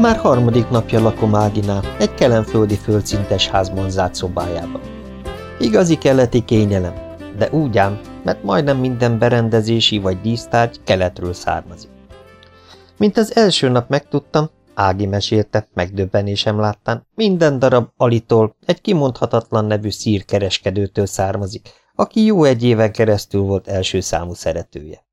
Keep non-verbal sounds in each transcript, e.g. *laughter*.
Már harmadik napja lakom Áginál, egy kelemföldi földszintes házban zárt szobájában. Igazi keleti kényelem, de úgy ám, mert majdnem minden berendezési vagy dísztárgy keletről származik. Mint az első nap megtudtam, Ági mesélte, megdöbbenésem láttán, minden darab alitól, egy kimondhatatlan nevű szírkereskedőtől származik, aki jó egy éven keresztül volt első számú szeretője.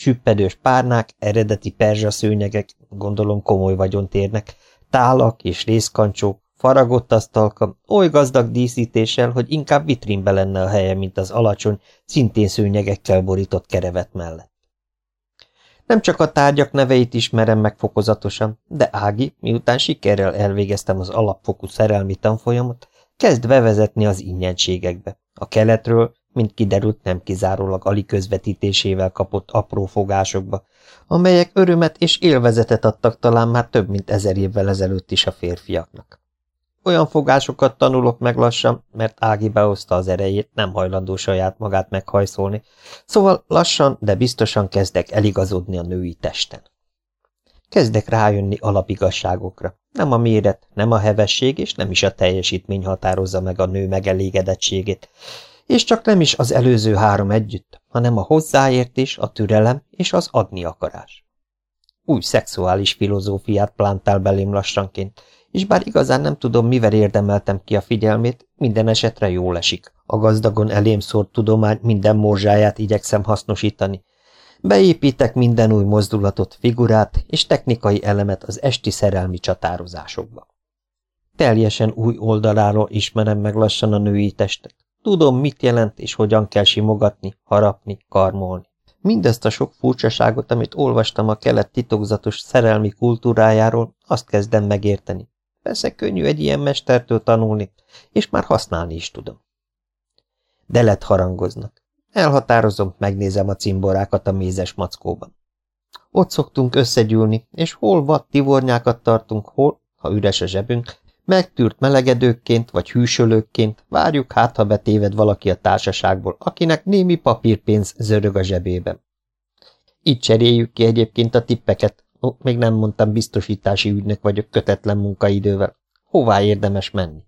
Süppedős párnák, eredeti perzsa szőnyegek, gondolom komoly vagyontérnek, tálak és részkancsók, faragott asztalka, oly gazdag díszítéssel, hogy inkább vitrínbe lenne a helye, mint az alacsony, szintén szőnyegekkel borított kerevet mellett. Nem csak a tárgyak neveit ismerem meg fokozatosan, de Ági, miután sikerrel elvégeztem az alapfokú szerelmi tanfolyamot, kezd bevezetni az ingyenségekbe. A keletről, mint kiderült, nem kizárólag Ali közvetítésével kapott apró fogásokba, amelyek örömet és élvezetet adtak talán már több mint ezer évvel ezelőtt is a férfiaknak. Olyan fogásokat tanulok meg lassan, mert Ági behozta az erejét, nem hajlandó saját magát meghajszolni, szóval lassan, de biztosan kezdek eligazodni a női testen. Kezdek rájönni alapigasságokra. Nem a méret, nem a hevesség, és nem is a teljesítmény határozza meg a nő megelégedettségét, és csak nem is az előző három együtt, hanem a hozzáértés, a türelem és az adni akarás. Új szexuális filozófiát plántál belém lassanként, és bár igazán nem tudom, mivel érdemeltem ki a figyelmét, minden esetre jól esik. A gazdagon elém szórt tudomány minden morzsáját igyekszem hasznosítani. Beépítek minden új mozdulatot, figurát és technikai elemet az esti szerelmi csatározásokba. Teljesen új oldaláról ismerem meg lassan a női testet. Tudom, mit jelent és hogyan kell simogatni, harapni, karmolni. Mindezt a sok furcsaságot, amit olvastam a kelet titokzatos szerelmi kultúrájáról, azt kezdem megérteni. Persze könnyű egy ilyen mestertől tanulni, és már használni is tudom. De lett harangoznak. Elhatározom, megnézem a cimborákat a mézes mackóban. Ott szoktunk összegyűlni, és hol vad tivornyákat tartunk, hol, ha üres a zsebünk, megtűrt melegedőkként vagy hűsölőkként várjuk hát, ha betéved valaki a társaságból, akinek némi papírpénz zörög a zsebében. Itt cseréljük ki egyébként a tippeket, Ó, még nem mondtam, biztosítási ügynök vagyok kötetlen munkaidővel. Hová érdemes menni?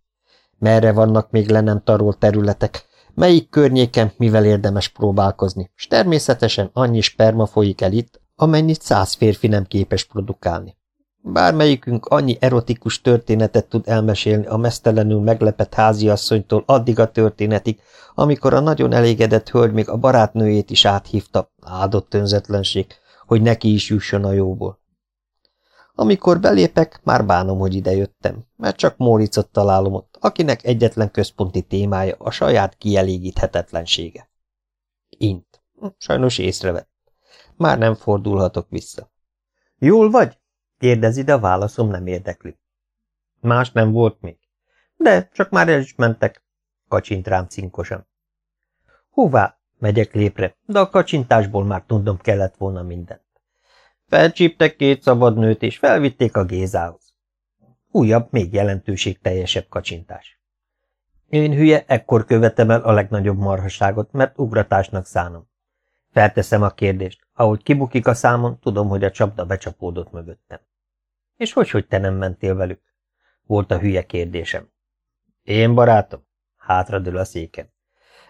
Merre vannak még le nem tarolt területek? Melyik környéken mivel érdemes próbálkozni? És természetesen annyi sperma folyik el itt, amennyit száz férfi nem képes produkálni. Bármelyikünk annyi erotikus történetet tud elmesélni a mesztelenül meglepett háziasszonytól addig a történetig, amikor a nagyon elégedett hölgy még a barátnőjét is áthívta, áldott önzetlenség, hogy neki is jusson a jóból. Amikor belépek, már bánom, hogy idejöttem, mert csak Móricot találom ott, akinek egyetlen központi témája a saját kielégíthetetlensége. Int. Sajnos észrevett. Már nem fordulhatok vissza. Jól vagy? Kérdezi, de a válaszom nem érdekli. Más nem volt még. De, csak már el is mentek, kacsint rám cinkosan. Hová? Megyek lépre, de a kacsintásból már tudom kellett volna minden. Felcsíptek két szabad nőt, és felvitték a Gézához. Újabb, még jelentőségteljesebb kacsintás. Én hülye, ekkor követem el a legnagyobb marhaságot, mert ugratásnak szánom. Felteszem a kérdést. Ahogy kibukik a számon, tudom, hogy a csapda becsapódott mögöttem. És hogy, hogy te nem mentél velük? Volt a hülye kérdésem. Én, barátom? Hátradől a széken.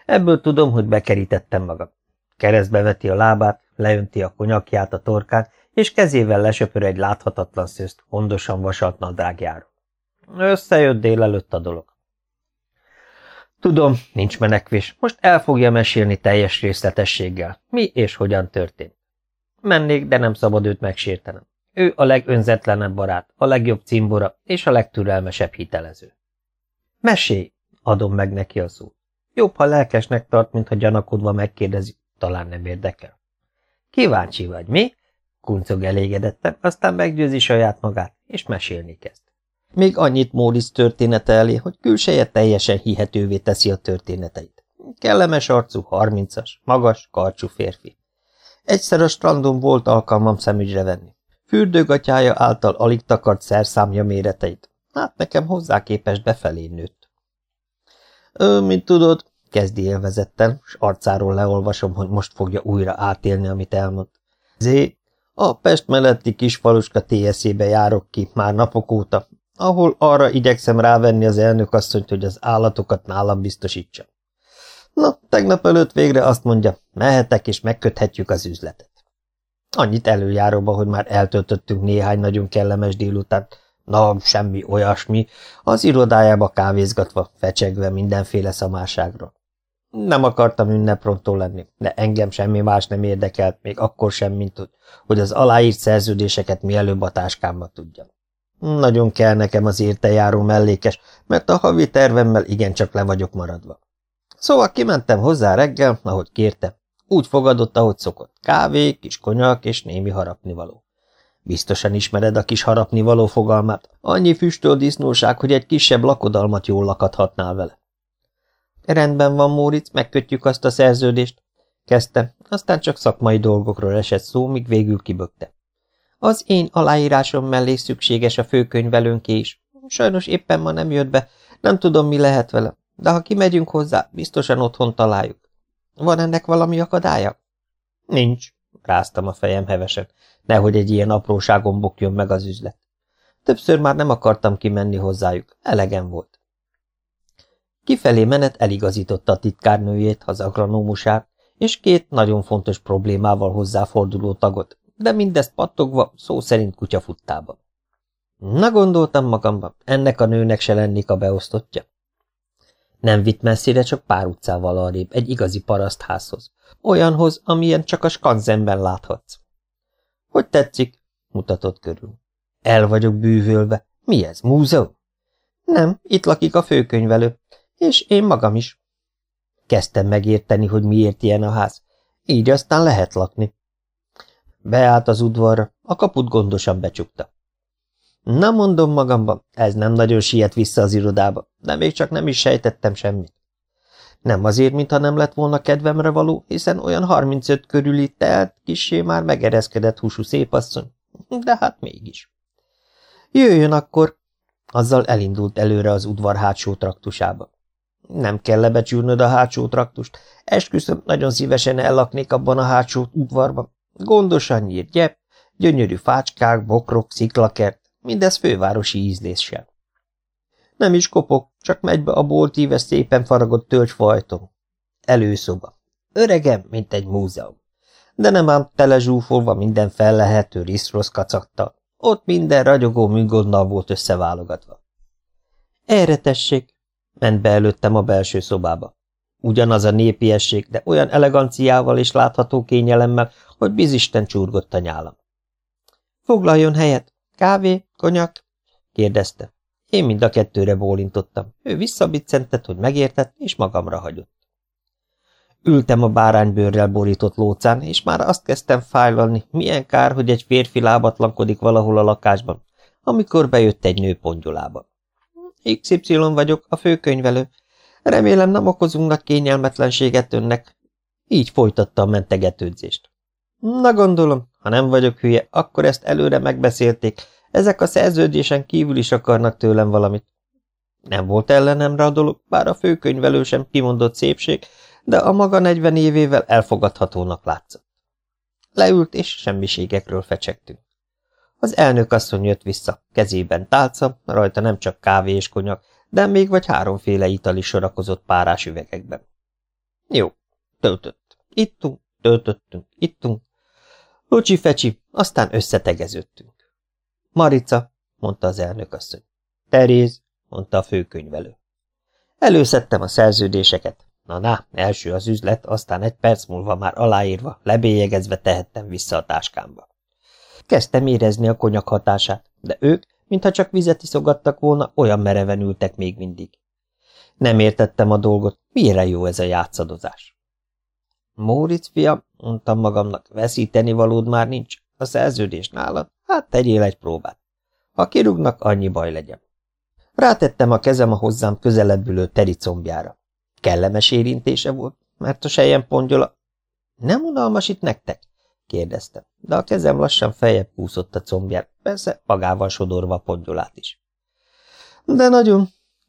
Ebből tudom, hogy bekerítettem magam. Keresztbe veti a lábát, leönti a konyakját a torkán, és kezével lesöpör egy láthatatlan szőzt hondosan vasalt nadrágjáról. Összejött délelőtt a dolog. Tudom, nincs menekvés, most el fogja mesélni teljes részletességgel, mi és hogyan történt. Mennék, de nem szabad őt megsértenem. Ő a legönzetlenebb barát, a legjobb cimbora és a legtürelmesebb hitelező. Mesélj, adom meg neki a szót. Jobb, ha lelkesnek tart, mint ha gyanakodva megkérdezi, talán nem érdekel. Kíváncsi vagy, mi? Kuncog elégedetten, aztán meggyőzi saját magát, és mesélni kezd. Még annyit Móric története elé, hogy külseje teljesen hihetővé teszi a történeteit. Kellemes arcú, harmincas, magas, karcsú férfi. Egyszer a strandon volt alkalmam szemügyre venni. Fürdőgatyája által alig takart szerszámja méreteit. Hát nekem hozzá képest befelé nőtt. Ő, mint tudod, kezdi élvezettel, s arcáról leolvasom, hogy most fogja újra átélni, amit elmond. Zé, A Pest melletti kis faluska TSZ-be járok ki már napok óta, ahol arra igyekszem rávenni az elnökasszonyt, hogy az állatokat nálam biztosítsa. Na, tegnap előtt végre azt mondja, mehetek és megköthetjük az üzletet. Annyit előjáróba, hogy már eltöltöttünk néhány nagyon kellemes délután, na, semmi olyasmi, az irodájába kávézgatva, fecsegve mindenféle szamárságról. Nem akartam ünneprontó lenni, de engem semmi más nem érdekelt, még akkor sem, mint hogy az aláírt szerződéseket mielőbb a táskámba tudjam. Nagyon kell nekem az értejáró mellékes, mert a havi tervemmel igencsak le vagyok maradva. Szóval kimentem hozzá reggel, ahogy kérte. Úgy fogadott, ahogy szokott. Kávé, kis konyak és némi harapnivaló. Biztosan ismered a kis harapnivaló fogalmát. Annyi füstöl disznóság, hogy egy kisebb lakodalmat jól lakadhatnál vele. Rendben van, Móric, megkötjük azt a szerződést. Kezdte, aztán csak szakmai dolgokról esett szó, míg végül kibökte. Az én aláírásom mellé szükséges a főkönyvelőnké is. Sajnos éppen ma nem jött be, nem tudom, mi lehet vele, de ha kimegyünk hozzá, biztosan otthon találjuk. Van ennek valami akadálya? Nincs, ráztam a fejem hevesen, nehogy egy ilyen apróságon bukjon meg az üzlet. Többször már nem akartam kimenni hozzájuk, elegem volt. Kifelé menet eligazította a titkárnőjét, az agronómusát, és két nagyon fontos problémával hozzáforduló tagot, de mindezt pattogva, szó szerint kutyafuttába. Na gondoltam magamban, ennek a nőnek se lennék a beosztottja. Nem vitt messzire, csak pár utcával arrébb, egy igazi parasztházhoz. Olyanhoz, amilyen csak a skanzenben láthatsz. Hogy tetszik? mutatott körül. El vagyok bűvölve. Mi ez, múzeum? Nem, itt lakik a főkönyvelő, és én magam is. Kezdtem megérteni, hogy miért ilyen a ház. Így aztán lehet lakni. Beállt az udvarra, a kaput gondosan becsukta. Na mondom magamban, ez nem nagyon siet vissza az irodába, de még csak nem is sejtettem semmit. Nem azért, mintha nem lett volna kedvemre való, hiszen olyan 35 körüli telt, kissé már megereszkedett húsú szépasszony, de hát mégis. Jöjjön akkor, azzal elindult előre az udvar hátsó traktusába. Nem kell lebecsülnöd a hátsó traktust, esküszöm, nagyon szívesen ellaknék abban a hátsó udvarban. Gondosan nyírt gyep, gyönyörű fácskák, bokrok, sziklakert, mindez fővárosi ízléssel. Nem is kopok, csak megy be a boltíves szépen faragott tölgyfajtom. Előszoba. Öregem, mint egy múzeum. De nem ám tele zsúfolva minden fellehető riszrosz kacagtal. Ott minden ragyogó műgondnal volt összeválogatva. Erre tessék, ment be előttem a belső szobába. Ugyanaz a népiesség, de olyan eleganciával és látható kényelemmel, hogy bizisten csurgott a nyálam. Foglaljon helyet, kávé, konyak? kérdezte. Én mind a kettőre bólintottam. Ő visszabiccentett, hogy megértett, és magamra hagyott. Ültem a báránybőrrel borított lócán, és már azt kezdtem fájlalni, milyen kár, hogy egy férfi lábatlankodik valahol a lakásban, amikor bejött egy nő pongyolába. XY vagyok, a főkönyvelő. Remélem nem okozunk nagy kényelmetlenséget önnek. Így folytatta a mentegetődzést. Na gondolom, ha nem vagyok hülye, akkor ezt előre megbeszélték. Ezek a szerződésen kívül is akarnak tőlem valamit. Nem volt ellenemre a dolog, bár a főkönyvelő sem kimondott szépség, de a maga negyven évével elfogadhatónak látszott. Leült, és semmiségekről fecsegtünk. Az elnök asszony jött vissza, kezében tálca, rajta nem csak kávé és konyak, de még vagy háromféle ital is sorakozott párás üvegekben. Jó, töltött. Ittunk, töltöttünk, ittunk. Lucsi-fecsi, aztán összetegeződtünk. Marica, mondta az elnök asszony. Teréz, mondta a főkönyvelő. Előszedtem a szerződéseket. Na-na, első az üzlet, aztán egy perc múlva már aláírva, lebélyegezve tehettem vissza a táskámba. Kezdtem érezni a konyak hatását, de ők, mintha csak vizet iszogattak volna, olyan mereven ültek még mindig. Nem értettem a dolgot, mire jó ez a játszadozás. Móricz fia, mondtam magamnak, veszíteni valód már nincs, a szerződés nálad, hát tegyél egy próbát. Ha kirúgnak, annyi baj legyen. Rátettem a kezem a hozzám közelebb ülő teri combjára. Kellemes érintése volt, mert a sejem pongyola... Nem unalmas itt nektek? kérdeztem, de a kezem lassan feljebb kúszott a combján, persze magával sodorva a pongyolát is. De nagyon,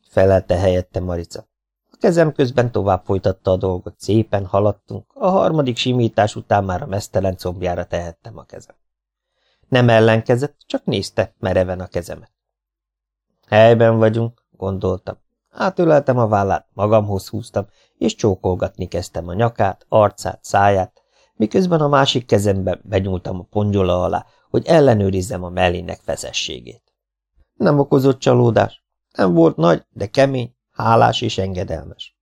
felelte helyette Marica. A kezem közben tovább folytatta a dolgot, szépen haladtunk, a harmadik simítás után már a mesztelen combjára tehettem a kezem. Nem ellenkezett, csak nézte mereven a kezemet. Helyben vagyunk, gondoltam. Átöleltem a vállát, magamhoz húztam, és csókolgatni kezdtem a nyakát, arcát, száját, miközben a másik kezembe benyúltam a pongyola alá, hogy ellenőrizzem a mellének feszességét. Nem okozott csalódás. Nem volt nagy, de kemény, hálás és engedelmes.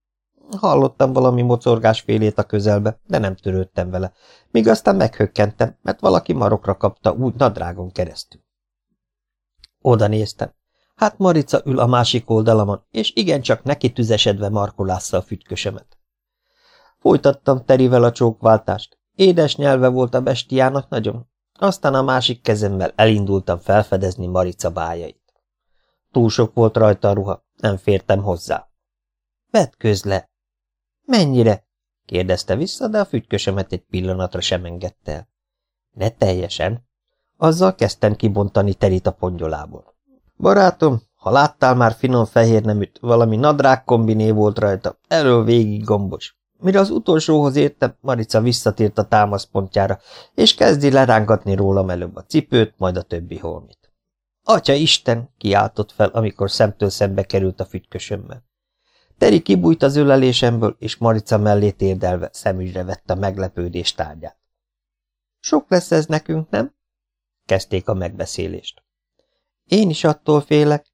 Hallottam valami mocorgás félét a közelbe, de nem törődtem vele, míg aztán meghökkentem, mert valaki marokra kapta úgy nadrágon keresztül. Oda néztem. Hát Marica ül a másik oldalamon, és igencsak neki tüzesedve markolásza a fügykösemet. Folytattam Terivel a csókváltást. Édes nyelve volt a bestiának nagyon. Aztán a másik kezemmel elindultam felfedezni Marica bájait. Túl sok volt rajta a ruha, nem fértem hozzá. Vedd közle! Mennyire? kérdezte vissza, de a fügykösemet egy pillanatra sem engedte el. Ne teljesen. Azzal kezdtem kibontani terít a pongyolából. Barátom, ha láttál már finom fehér neműt, valami nadrág kombiné volt rajta, erről végig gombos. Mire az utolsóhoz értem, Marica visszatért a támaszpontjára, és kezdi lerángatni rólam előbb a cipőt, majd a többi holmit. Atya Isten! kiáltott fel, amikor szemtől szembe került a fügykösömmel. Teri kibújt az ölelésemből, és Marica mellé térdelve szemügyre vette a meglepődés tárgyát. Sok lesz ez nekünk, nem? Kezdték a megbeszélést. Én is attól félek.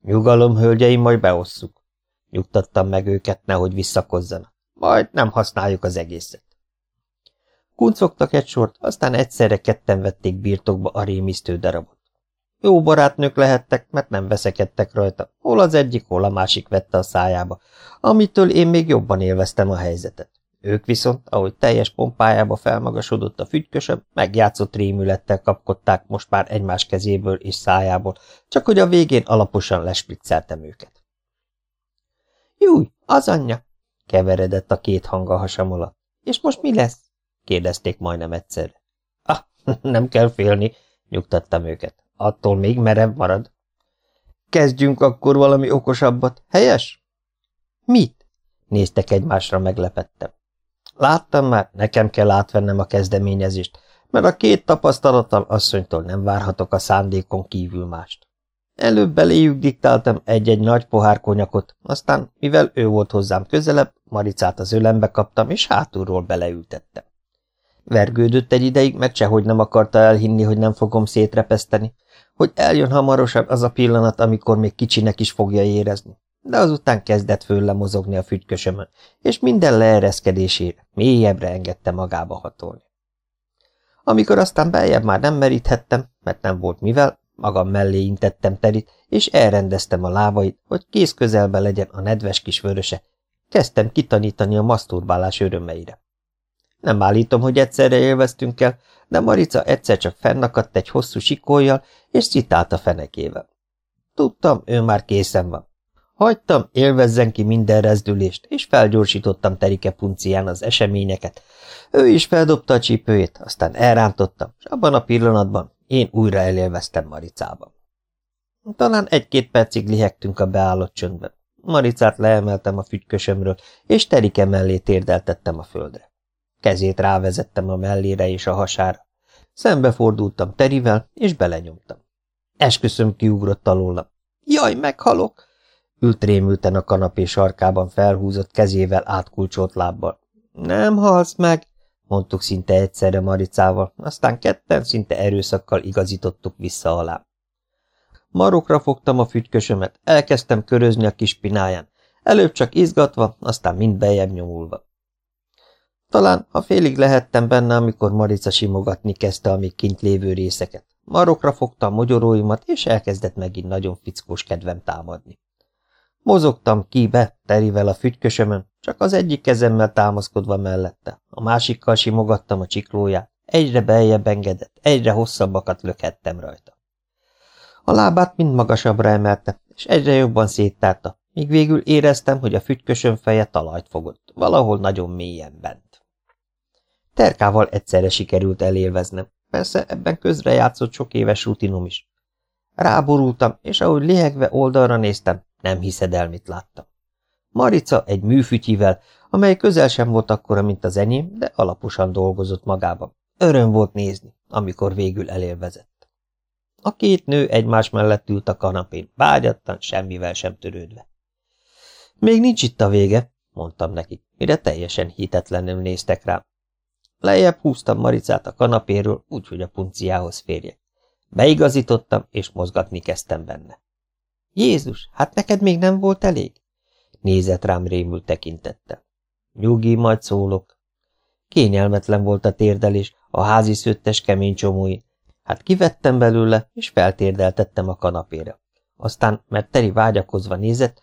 Nyugalom, hölgyeim, majd beosszuk. Nyugtattam meg őket, nehogy visszakozzanak. Majd nem használjuk az egészet. Kuncogtak egy sort, aztán egyszerre ketten vették birtokba a rémisztő darabot. Jó barátnők lehettek, mert nem veszekedtek rajta. Hol az egyik, hol a másik vette a szájába, amitől én még jobban élveztem a helyzetet. Ők viszont, ahogy teljes pompájába felmagasodott a fügykösöm, megjátszott rémülettel kapkodták most már egymás kezéből és szájából, csak hogy a végén alaposan lespricceltem őket. Júj, az anyja! keveredett a két hang a hasam alatt. És most mi lesz? kérdezték majdnem egyszerre. Ah, *laughs* nem kell félni, nyugtattam őket. Attól még merev marad. Kezdjünk akkor valami okosabbat, helyes? Mit? Néztek egymásra meglepettem. Láttam már, nekem kell átvennem a kezdeményezést, mert a két tapasztalattal asszonytól nem várhatok a szándékon kívül mást. Előbb beléjük diktáltam egy-egy nagy pohár konyakot, aztán, mivel ő volt hozzám közelebb, Maricát az ölembe kaptam, és hátulról beleültettem. Vergődött egy ideig, mert sehogy nem akarta elhinni, hogy nem fogom szétrepeszteni, hogy eljön hamarosan az a pillanat, amikor még kicsinek is fogja érezni. De azután kezdett fölle mozogni a fügykösömön, és minden leereszkedésére mélyebbre engedte magába hatolni. Amikor aztán beljebb már nem meríthettem, mert nem volt mivel, magam mellé intettem terit, és elrendeztem a lábait, hogy kész közelbe legyen a nedves kis vöröse. Kezdtem kitanítani a maszturbálás örömeire. Nem állítom, hogy egyszerre élveztünk el, de Marica egyszer csak fennakadt egy hosszú sikójjal, és citált a fenekével. Tudtam, ő már készen van. Hagytam, élvezzen ki minden rezdülést, és felgyorsítottam Terike puncián az eseményeket. Ő is feldobta a csípőjét, aztán elrántottam, és abban a pillanatban én újra elélveztem Maricában. Talán egy-két percig lihegtünk a beállott csöndben. Maricát leemeltem a fügykösömről, és Terike mellé térdeltettem a földre. Kezét rávezettem a mellére és a hasára. Szembefordultam Terivel, és belenyomtam. Esküszöm kiugrott alólam. Jaj, meghalok! Ült rémülten a kanapé sarkában felhúzott kezével átkulcsolt lábbal. Nem halsz meg, mondtuk szinte egyszerre Maricával, aztán ketten szinte erőszakkal igazítottuk vissza alá. Marokra fogtam a fügykösömet, elkezdtem körözni a kis pináján, előbb csak izgatva, aztán mind bejebb nyomulva. Talán, ha félig lehettem benne, amikor Marica simogatni kezdte a még kint lévő részeket. Marokra fogta a mogyoróimat, és elkezdett megint nagyon fickós kedvem támadni. Mozogtam ki-be, terivel a fügykösömön, csak az egyik kezemmel támaszkodva mellette, a másikkal simogattam a csiklóját, egyre beljebb engedett, egyre hosszabbakat lökhettem rajta. A lábát mind magasabbra emelte, és egyre jobban széttárta, míg végül éreztem, hogy a fügykösön feje talajt fogott, valahol nagyon mélyen bent. Terkával egyszerre sikerült elélveznem, persze ebben közrejátszott sok éves rutinom is. Ráborultam, és ahogy lihegve oldalra néztem, nem hiszed el, mit láttam. Marica egy műfütyivel, amely közel sem volt akkora, mint az enyém, de alaposan dolgozott magában. Öröm volt nézni, amikor végül elélvezett. A két nő egymás mellett ült a kanapén, vágyattan, semmivel sem törődve. Még nincs itt a vége, mondtam nekik, mire teljesen hitetlenül néztek rám. Lejjebb húztam Maricát a kanapéről, úgyhogy a punciához férjek. Beigazítottam, és mozgatni kezdtem benne. Jézus, hát neked még nem volt elég? Nézett rám rémült tekintettel. Nyugi, majd szólok. Kényelmetlen volt a térdelés, a házi szőttes kemény csomóin. Hát kivettem belőle, és feltérdeltettem a kanapére. Aztán, mert Teri vágyakozva nézett,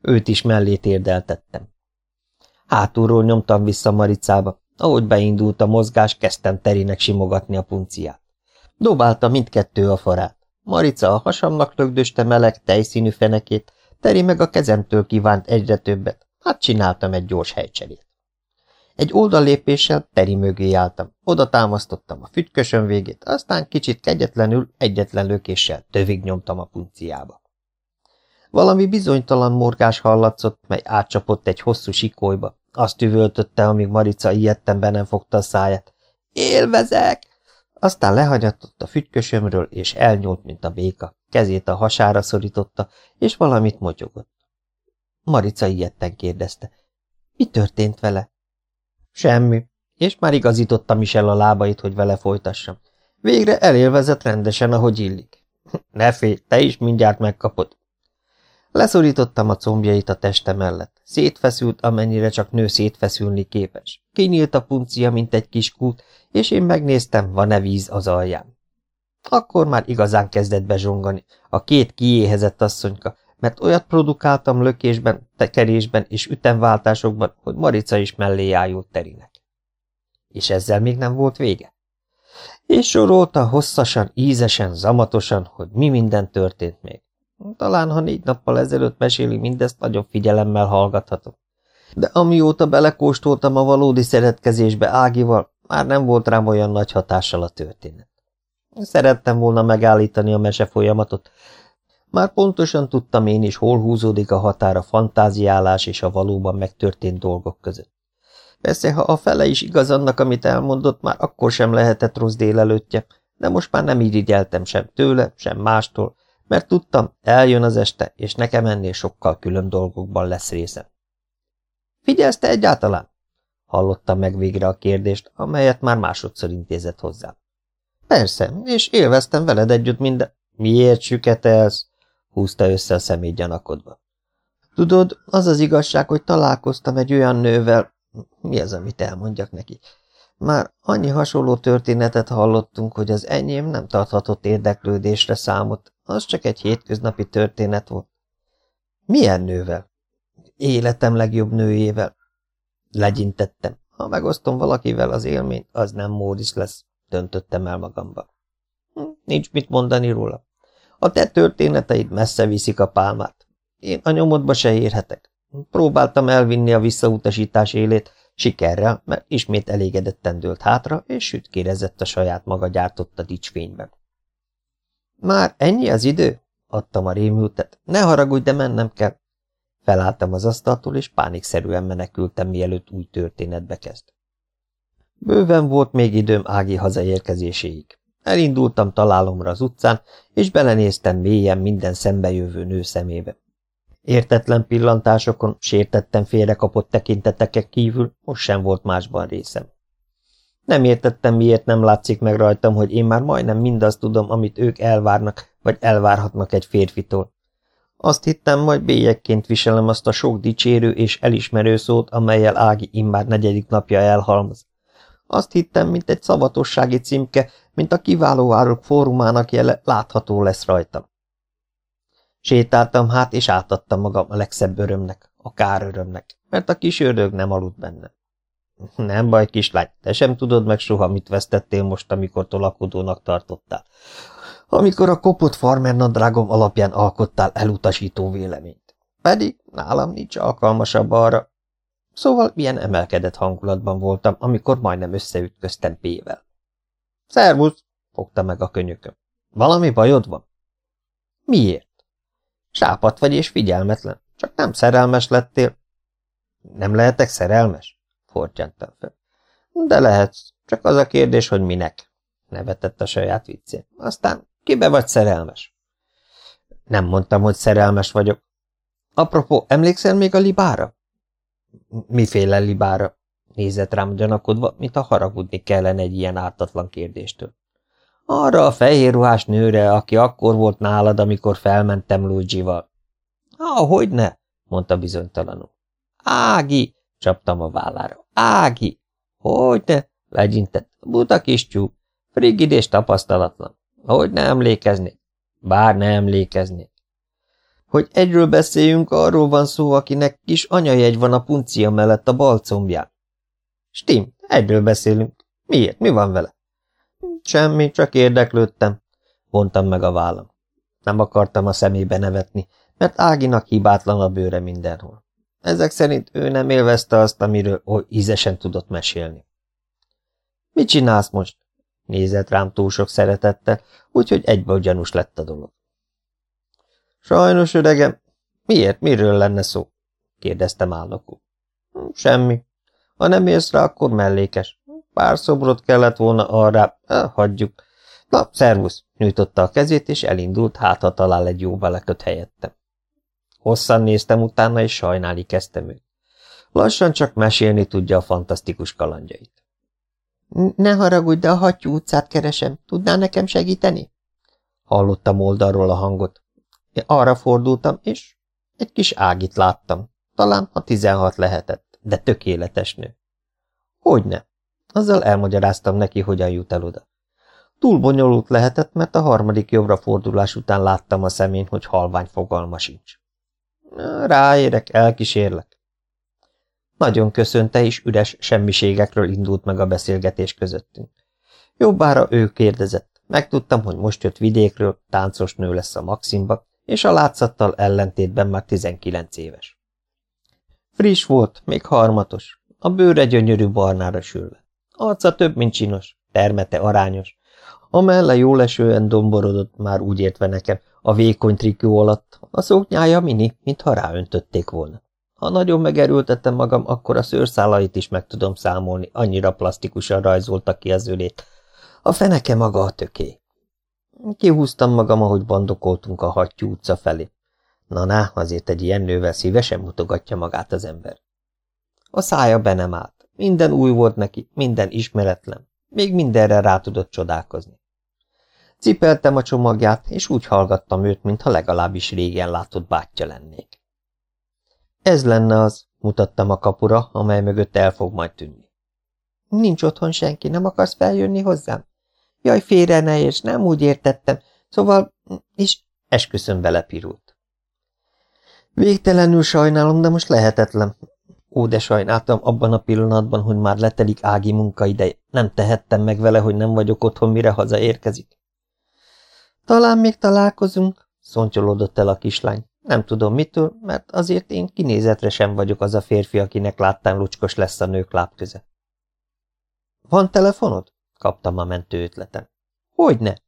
őt is mellé térdeltettem. Hátulról nyomtam vissza Maricába, ahogy beindult a mozgás, kezdtem Terinek simogatni a punciát. Dobálta mindkettő a farát. Marica a hasamnak lögdöste meleg, tejszínű fenekét, Teri meg a kezemtől kívánt egyre többet. Hát csináltam egy gyors helycserét. Egy oldallépéssel Teri mögé álltam, oda támasztottam a fügykösön végét, aztán kicsit kegyetlenül, egyetlen lökéssel tövig nyomtam a punciába. Valami bizonytalan morgás hallatszott, mely átcsapott egy hosszú sikolyba. Azt üvöltötte, amíg Marica ilyetten be nem fogta a száját. Élvezek! Aztán lehagyatott a fügykösömről, és elnyúlt, mint a béka. Kezét a hasára szorította, és valamit motyogott. Marica ilyetten kérdezte. Mi történt vele? Semmi, és már igazítottam is el a lábait, hogy vele folytassam. Végre elélvezett rendesen, ahogy illik. *laughs* Ne félj, te is mindjárt megkapod. Leszorítottam a combjait a teste mellett. Szétfeszült, amennyire csak nő szétfeszülni képes. Kinyílt a puncia, mint egy kis kút, és én megnéztem, van-e víz az alján. Akkor már igazán kezdett bezsongani, a két kiéhezett asszonyka, mert olyat produkáltam lökésben, tekerésben és ütemváltásokban, hogy Marica is mellé ájult terinek. És ezzel még nem volt vége. És sorolta hosszasan, ízesen, zamatosan, hogy mi minden történt még. Talán, ha négy nappal ezelőtt meséli mindezt, nagyobb figyelemmel hallgathatom. De amióta belekóstoltam a valódi szeretkezésbe Ágival, már nem volt rám olyan nagy hatással a történet. Szerettem volna megállítani a mese folyamatot. Már pontosan tudtam én is, hol húzódik a határ a fantáziálás és a valóban megtörtént dolgok között. Persze, ha a fele is igaz annak, amit elmondott, már akkor sem lehetett rossz délelőttje, de most már nem irigyeltem sem tőle, sem mástól, mert tudtam, eljön az este, és nekem ennél sokkal külön dolgokban lesz részem. Figyelsz te egyáltalán? Hallottam meg végre a kérdést, amelyet már másodszor intézett hozzám. Persze, és élveztem veled együtt minden... Miért süketelsz? húzta össze a szemét gyanakodva. Tudod, az az igazság, hogy találkoztam egy olyan nővel... Mi az, amit elmondjak neki? Már annyi hasonló történetet hallottunk, hogy az enyém nem tarthatott érdeklődésre számot, az csak egy hétköznapi történet volt. Milyen nővel? Életem legjobb nőjével. Legyintettem. Ha megosztom valakivel az élményt, az nem Móris lesz, döntöttem el magamba. Hm, nincs mit mondani róla. A te történeteid messze viszik a pálmát. Én a nyomodba se érhetek. Próbáltam elvinni a visszautasítás élét, sikerrel, mert ismét elégedetten dőlt hátra, és sütkérezett a saját maga gyártotta dicsfényben. Már ennyi az idő? Adtam a rémültet. Ne haragudj, de mennem kell. Felálltam az asztaltól, és pánikszerűen menekültem, mielőtt új történetbe kezd. Bőven volt még időm Ági hazaérkezéséig. Elindultam találomra az utcán, és belenéztem mélyen minden szembejövő nő szemébe. Értetlen pillantásokon, sértettem félrekapott tekinteteken kívül most sem volt másban részem. Nem értettem, miért nem látszik meg rajtam, hogy én már majdnem mindazt tudom, amit ők elvárnak, vagy elvárhatnak egy férfitól. Azt hittem, majd bélyekként viselem azt a sok dicsérő és elismerő szót, amelyel Ági immár negyedik napja elhalmaz. Azt hittem, mint egy szavatossági címke, mint a kiváló árok fórumának jele látható lesz rajtam. Sétáltam hát, és átadtam magam a legszebb örömnek, a kár örömnek, mert a kis ördög nem aludt bennem. Nem baj, kislány, te sem tudod meg soha, mit vesztettél most, amikor tolakodónak tartottál. Amikor a kopott farmer nadrágom alapján alkottál elutasító véleményt. Pedig nálam nincs alkalmasabb arra. Szóval milyen emelkedett hangulatban voltam, amikor majdnem összeütköztem P-vel. Szervusz, fogta meg a könyököm. Valami bajod van? Miért? Sápat vagy és figyelmetlen, csak nem szerelmes lettél. Nem lehetek szerelmes? Fortyantam fel. De lehetsz, Csak az a kérdés, hogy minek, nevetett a saját viccén. Aztán kibe vagy szerelmes? Nem mondtam, hogy szerelmes vagyok. Apropó, emlékszel még a libára? Miféle libára? Nézett rám gyanakodva, mint a haragudni kellene egy ilyen ártatlan kérdéstől. Arra a fehér ruhás nőre, aki akkor volt nálad, amikor felmentem Luigi-val. Ah, hogy ne, mondta bizonytalanul. Ági, csaptam a vállára. Ági! Hogy ne? legyintett. Buta kis tyúk, frigid és tapasztalatlan. Hogy ne emlékeznék? Bár ne emlékeznék. Hogy egyről beszéljünk, arról van szó, akinek kis anyajegy van a puncia mellett a bal combján. Stim, egyről beszélünk. Miért? Mi van vele? Semmi, csak érdeklődtem, vontam meg a vállam. Nem akartam a szemébe nevetni, mert Áginak hibátlan a bőre mindenhol. Ezek szerint ő nem élvezte azt, amiről oly ízesen tudott mesélni. Mit csinálsz most? Nézett rám túl sok szeretettel, úgyhogy egyből gyanús lett a dolog. Sajnos, öregem, miért, miről lenne szó? kérdeztem álnokul. Semmi. Ha nem érsz rá, akkor mellékes. Pár szobrot kellett volna arra, hagyjuk. Na, szervusz, nyújtotta a kezét, és elindult, hát ha talál egy jó beleköt helyettem. Hosszan néztem utána, és sajnálni kezdtem őt. Lassan csak mesélni tudja a fantasztikus kalandjait. Ne haragudj, de a hattyú utcát keresem. Tudnál nekem segíteni? Hallottam oldalról a hangot. Én arra fordultam, és egy kis ágit láttam. Talán a tizenhat lehetett, de tökéletes nő. Hogyne? Azzal elmagyaráztam neki, hogyan jut el oda. Túl bonyolult lehetett, mert a harmadik jobbra fordulás után láttam a szemén, hogy halvány fogalma sincs. Ráérek, elkísérlek. Nagyon köszönte, és üres semmiségekről indult meg a beszélgetés közöttünk. Jobbára ő kérdezett. Megtudtam, hogy most jött vidékről, táncos nő lesz a Maximba, és a látszattal ellentétben már 19 éves. Friss volt, még harmatos, a bőre gyönyörű barnára sülve. Arca több, mint csinos, termete arányos. A melle jól esően domborodott, már úgy értve nekem, a vékony trikó alatt, a szoknyája mini, mintha ráöntötték volna. Ha nagyon megerültettem magam, akkor a szőrszálait is meg tudom számolni, annyira plastikusan rajzoltak ki az ölét. A feneke maga a töké. Kihúztam magam, ahogy bandokoltunk a hattyú utca felé. Na-na, azért egy ilyen nővel szívesen mutogatja magát az ember. A szája be nem állt. Minden új volt neki, minden ismeretlen. Még mindenre rá tudott csodálkozni. Cipeltem a csomagját, és úgy hallgattam őt, mintha legalábbis régen látott bátyja lennék. Ez lenne az, mutattam a kapura, amely mögött el fog majd tűnni. Nincs otthon senki, nem akarsz feljönni hozzám? Jaj, félre ne és nem úgy értettem, szóval, is esküszöm belepirult. Végtelenül sajnálom, de most lehetetlen. Ó, de sajnáltam abban a pillanatban, hogy már letelik Ági munkaideje. Nem tehettem meg vele, hogy nem vagyok otthon, mire hazaérkezik. Talán még találkozunk, szontyolódott el a kislány. Nem tudom mitől, mert azért én kinézetre sem vagyok az a férfi, akinek láttán lucskos lesz a nők lábköze. Van telefonod? kaptam a mentő ötleten. Hogyne?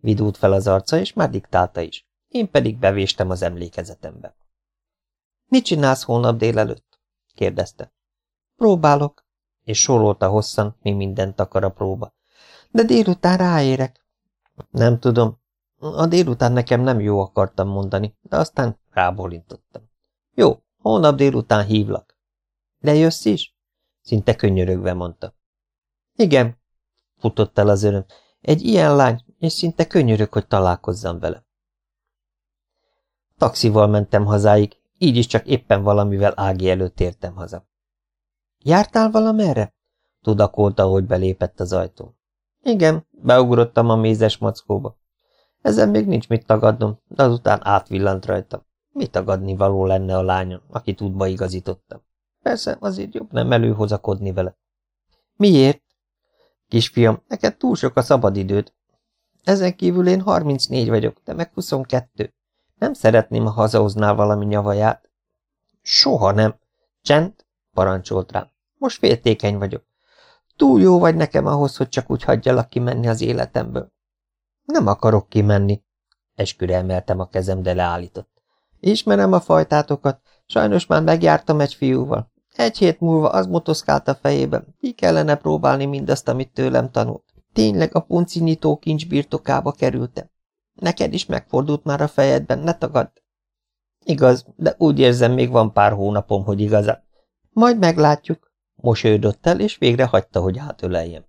Vidult fel az arca, és már diktálta is. Én pedig bevéstem az emlékezetembe. Mit csinálsz holnap délelőtt? Kérdezte. Próbálok, és sorolta hosszan, mi mindent akar a próba. De délután ráérek. Nem tudom, a délután nekem nem jó akartam mondani, de aztán rábólintottam. Jó, holnap délután hívlak. De jössz is? Szinte könnyörögve mondta. Igen, futott el az öröm. Egy ilyen lány, és szinte könyörög, hogy találkozzam vele. Taxival mentem hazáig, így is csak éppen valamivel Ági előtt értem haza. Jártál valamerre? Tudakolta, hogy belépett az ajtón. Igen, beugrottam a mézes mackóba. Ezen még nincs mit tagadnom, de azután átvillant rajta. Mi tagadni való lenne a lányon, akit útba igazítottam? Persze, azért jobb nem előhozakodni vele. Miért? Kisfiam, neked túl sok a szabadidőd. Ezen kívül én 34 vagyok, te meg 22. Nem szeretném, ha hazahoznál valami nyavaját. Soha nem. Csend, parancsolt rám. Most féltékeny vagyok. Túl jó vagy nekem ahhoz, hogy csak úgy hagyjalak kimenni az életemből. Nem akarok kimenni. Esküre emeltem a kezem, de leállított. Ismerem a fajtátokat, sajnos már megjártam egy fiúval. Egy hét múlva az motoszkált a fejében, ki kellene próbálni mindazt, amit tőlem tanult. Tényleg a punci nyitó kincs birtokába kerültem. Neked is megfordult már a fejedben, ne tagadd. Igaz, de úgy érzem, még van pár hónapom, hogy igazán. Majd meglátjuk. Mosolyodott el, és végre hagyta, hogy átöleljem.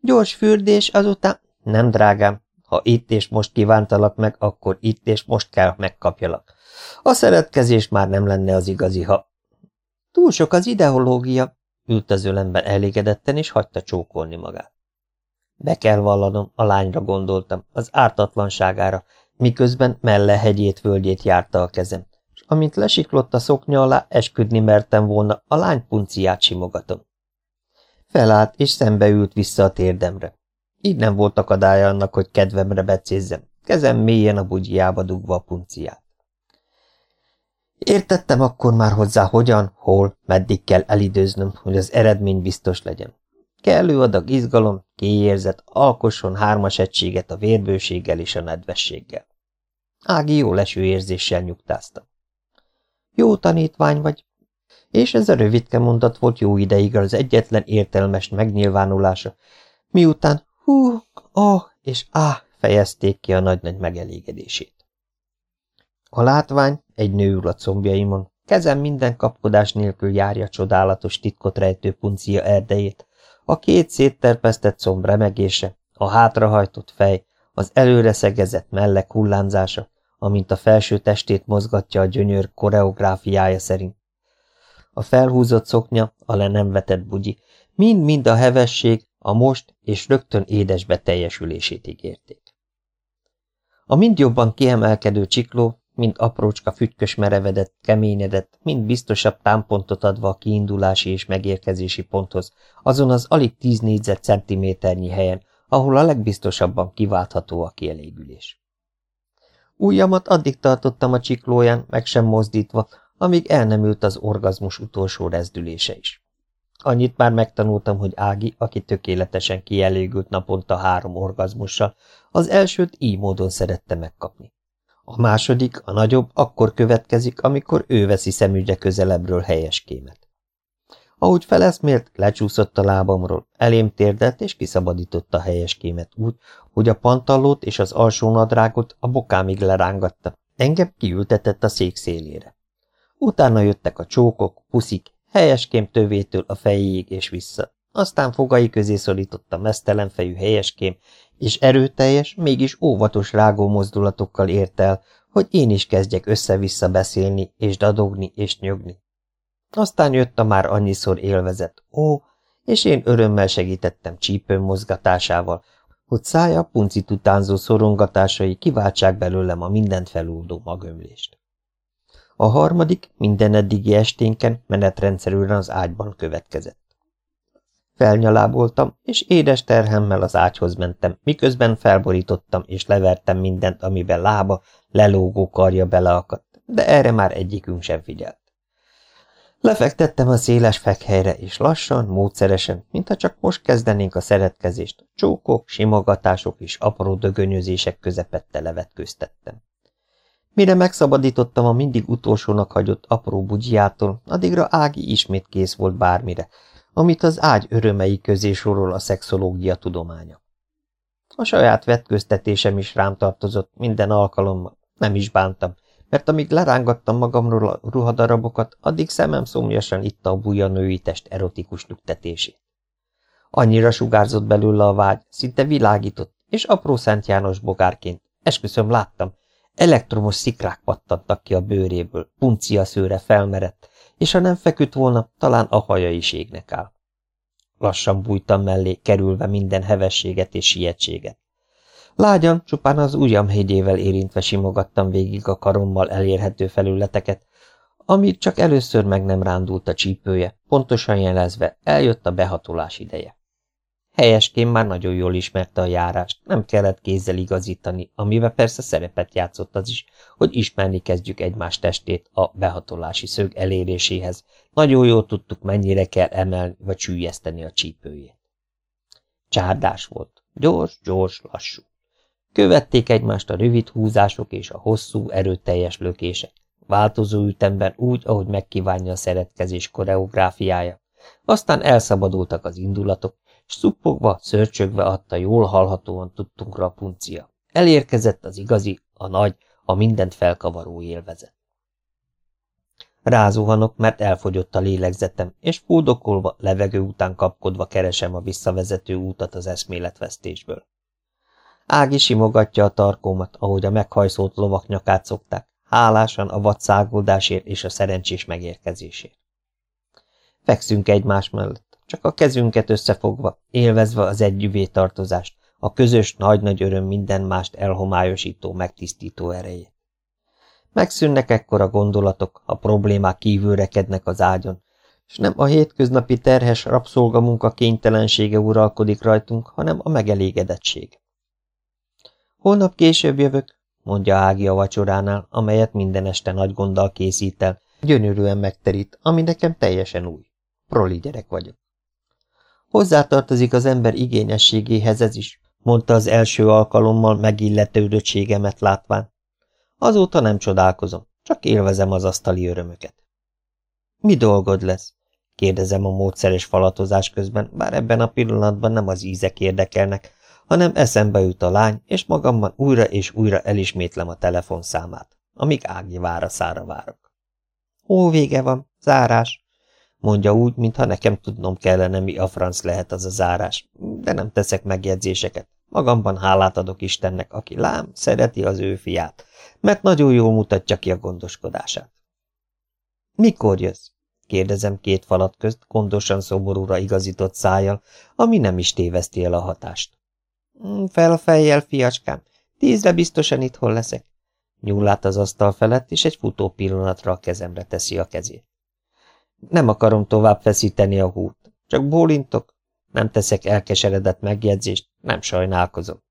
Gyors fürdés, azután... Nem, drágám, ha itt és most kívántalak meg, akkor itt és most kell megkapjalak. A szeretkezés már nem lenne az igazi, ha... Túl sok az ideológia, ült az ölemben elégedetten, és hagyta csókolni magát. Be kell vallanom, a lányra gondoltam, az ártatlanságára, miközben melle hegyét völgyét járta a kezem, és amint lesiklott a szoknya alá, esküdni mertem volna, a lány punciát simogatom. Felállt, és szembeült vissza a térdemre. Így nem volt akadálya annak, hogy kedvemre becézzem, kezem mélyen a bugyjába dugva a punciát. Értettem akkor már hozzá, hogyan, hol, meddig kell elidőznöm, hogy az eredmény biztos legyen. Kellő adag izgalom, kiérzet, alkosson hármas egységet a vérbőséggel és a nedvességgel. Ági jó leső érzéssel nyugtázta. Jó tanítvány vagy, és ez a rövidke mondat volt jó ideig az egyetlen értelmes megnyilvánulása, miután hú, ah és á fejezték ki a nagy-nagy megelégedését. A látvány egy nő ül a combjaimon, kezem minden kapkodás nélkül járja csodálatos titkot rejtő puncia erdejét, a két szétterpesztett comb remegése, a hátrahajtott fej, az előre szegezett mellek hullámzása, amint a felső testét mozgatja a gyönyör koreográfiája szerint. A felhúzott szoknya, a le nem vetett bugyi, mind-mind a hevesség, a most és rögtön édesbe teljesülését ígérték. A mind jobban kiemelkedő csikló, mind aprócska fütkös merevedett, keményedett, mind biztosabb támpontot adva a kiindulási és megérkezési ponthoz, azon az alig tíz négyzetcentiméternyi helyen, ahol a legbiztosabban kiváltható a kielégülés. Újjamat addig tartottam a csiklóján, meg sem mozdítva, amíg el nem ült az orgazmus utolsó rezdülése is. Annyit már megtanultam, hogy Ági, aki tökéletesen kielégült naponta három orgazmussal, az elsőt így módon szerette megkapni. A második, a nagyobb, akkor következik, amikor ő veszi szemügyre közelebbről helyes kémet. Ahogy feleszmélt, lecsúszott a lábamról, elém térdelt és kiszabadította a helyes kémet úgy, hogy a pantallót és az alsó nadrágot a bokámig lerángatta, engem kiültetett a szék szélére. Utána jöttek a csókok, puszik, helyeském tövétől a fejéig és vissza. Aztán fogai közé szorította mesztelen fejű helyeském, és erőteljes, mégis óvatos rágó mozdulatokkal ért el, hogy én is kezdjek össze-vissza beszélni, és dadogni, és nyögni. Aztán jött a már annyiszor élvezett ó, és én örömmel segítettem csípőm mozgatásával, hogy szája puncit utánzó szorongatásai kiváltsák belőlem a mindent feloldó magömlést. A harmadik minden eddigi esténken menetrendszerűen az ágyban következett. Felnyaláboltam, és édes terhemmel az ágyhoz mentem, miközben felborítottam és levertem mindent, amiben lába, lelógó karja beleakadt, de erre már egyikünk sem figyelt. Lefektettem a széles fekhelyre, és lassan, módszeresen, mintha csak most kezdenénk a szeretkezést, csókok, simogatások és apró dögönyözések közepette levetköztettem. Mire megszabadítottam a mindig utolsónak hagyott apró bugyjától, addigra Ági ismét kész volt bármire, amit az ágy örömei közé sorol a szexológia tudománya. A saját vetköztetésem is rám tartozott minden alkalommal, nem is bántam, mert amíg lerángattam magamról a ruhadarabokat, addig szemem szomjasan itta a búja női test erotikus lüktetését. Annyira sugárzott belőle a vágy, szinte világított, és apró Szent János bogárként, esküszöm láttam, elektromos szikrák pattantak ki a bőréből, puncia szőre felmerett, és ha nem feküdt volna, talán a haja is égnek áll. Lassan bújtam mellé, kerülve minden hevességet és sietséget. Lágyan, csupán az ujjam hegyével érintve simogattam végig a karommal elérhető felületeket, amíg csak először meg nem rándult a csípője, pontosan jelezve eljött a behatolás ideje. Helyeskén már nagyon jól ismerte a járást, nem kellett kézzel igazítani, amivel persze szerepet játszott az is, hogy ismerni kezdjük egymás testét a behatolási szög eléréséhez. Nagyon jól tudtuk, mennyire kell emelni vagy sűjeszteni a csípőjét. Csárdás volt. Gyors, gyors, lassú. Követték egymást a rövid húzások és a hosszú, erőteljes lökések. változó ütemben úgy, ahogy megkívánja a szeretkezés koreográfiája. Aztán elszabadultak az indulatok, szuppogva, szörcsögve adta jól hallhatóan tudtunk Rapuncia. Elérkezett az igazi, a nagy, a mindent felkavaró élvezet. Rázuhanok, mert elfogyott a lélegzetem, és fúdokolva, levegő után kapkodva keresem a visszavezető útat az eszméletvesztésből. Ági simogatja a tarkómat, ahogy a meghajszolt lovak nyakát szokták, hálásan a vadszágoldásért és a szerencsés megérkezésért. Fekszünk egymás mellett, csak a kezünket összefogva, élvezve az együvé tartozást, a közös nagy-nagy öröm minden mást elhomályosító, megtisztító erejét. Megszűnnek ekkor a gondolatok, a problémák kívülrekednek az ágyon, és nem a hétköznapi terhes rabszolgamunka kénytelensége uralkodik rajtunk, hanem a megelégedettség. Holnap később jövök, mondja Ági a vacsoránál, amelyet minden este nagy gonddal készít el, gyönyörűen megterít, ami nekem teljesen új. Proli gyerek vagyok. Hozzátartozik az ember igényességéhez ez is, mondta az első alkalommal megilletődöttségemet látván. Azóta nem csodálkozom, csak élvezem az asztali örömöket. Mi dolgod lesz? kérdezem a módszeres falatozás közben, bár ebben a pillanatban nem az ízek érdekelnek, hanem eszembe jut a lány, és magamban újra és újra elismétlem a telefonszámát, amíg Ági váraszára várok. Ó, vége van, zárás, mondja úgy, mintha nekem tudnom kellene, mi a franc lehet az a zárás, de nem teszek megjegyzéseket. Magamban hálát adok Istennek, aki lám, szereti az ő fiát, mert nagyon jól mutatja ki a gondoskodását. Mikor jössz? kérdezem két falat közt, gondosan szoborúra igazított szájjal, ami nem is téveszti el a hatást. Mm, fel a fejjel, fiacskám, tízre biztosan itthon leszek. Nyúl át az asztal felett, és egy futó pillanatra a kezemre teszi a kezét. Nem akarom tovább feszíteni a hút, csak bólintok, nem teszek elkeseredett megjegyzést, nem sajnálkozom.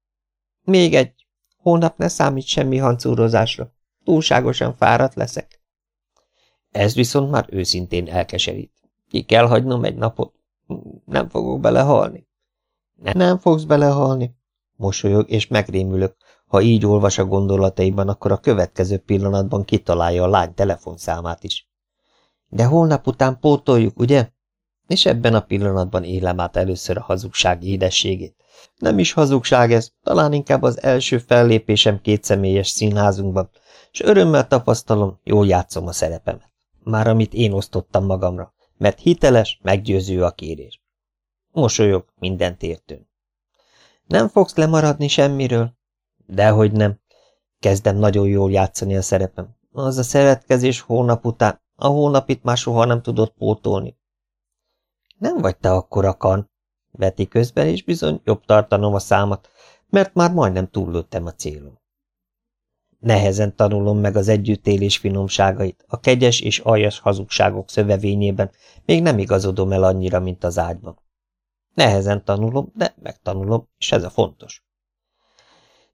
Még egy. Hónap ne számít semmi hancúrozásra. Túlságosan fáradt leszek. Ez viszont már őszintén elkeserít. Ki kell hagynom egy napot. Nem fogok belehalni. Nem, nem fogsz belehalni. Mosolyog, és megrémülök. Ha így olvas a gondolataiban, akkor a következő pillanatban kitalálja a lány telefonszámát is. De holnap után pótoljuk, ugye? És ebben a pillanatban élem át először a hazugság édességét. Nem is hazugság ez, talán inkább az első fellépésem kétszemélyes színházunkban, és örömmel tapasztalom, jól játszom a szerepemet. Már amit én osztottam magamra, mert hiteles, meggyőző a kérés. Mosolyog, mindent értőn. Nem fogsz lemaradni semmiről? Dehogy nem. Kezdem nagyon jól játszani a szerepem. Az a szeretkezés hónap után, a hónapit már soha nem tudott pótolni. Nem vagy te akkora kan, veti közben, és bizony jobb tartanom a számat, mert már majdnem túllőttem a célom. Nehezen tanulom meg az együttélés finomságait, a kegyes és aljas hazugságok szövevényében még nem igazodom el annyira, mint az ágyban. Nehezen tanulom, de megtanulom, és ez a fontos.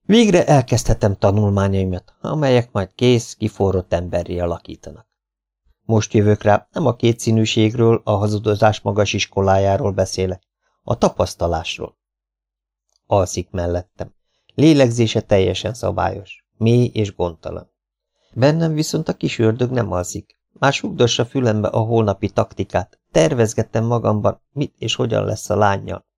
Végre elkezdhetem tanulmányaimat, amelyek majd kész, kiforrott emberré alakítanak. Most jövök rá, nem a kétszínűségről, a hazudozás magas iskolájáról beszélek, a tapasztalásról. Alszik mellettem. Lélegzése teljesen szabályos, mély és gondtalan. Bennem viszont a kis ördög nem alszik. Már sugdossa fülembe a holnapi taktikát, tervezgettem magamban, mit és hogyan lesz a lányjal.